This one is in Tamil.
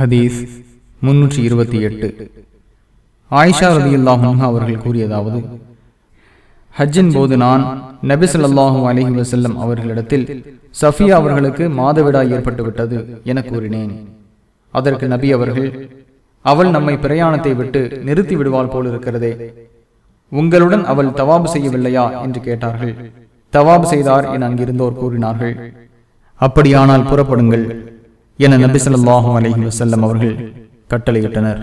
ஹதீஸ் முன்னூற்றி இருபத்தி எட்டு. ஆயிஷா ரதி அல்லாஹ் அவர்கள் கூறியதாவது ஹஜ்ஜின் போது நான் நபி அலஹி வசல்லம் அவர்களிடத்தில் சஃபியா அவர்களுக்கு மாதவிடா ஏற்பட்டுவிட்டது என கூறினேன். அதற்கு நபி அவர்கள் அவள் நம்மை பிரயாணத்தை விட்டு நிறுத்தி விடுவாள் போல் இருக்கிறதே உங்களுடன் அவள் தவாபு செய்யவில்லையா? என்று கேட்டார்கள். தவாபு செய்தார் என அங்கிருந்தோர் கூறினார்கள். அப்படியானால் புறப்படுங்கள். என நபி சொல்லாஹும் அலஹி வசல்லம் அவர்கள் கட்டளையிட்டனர்.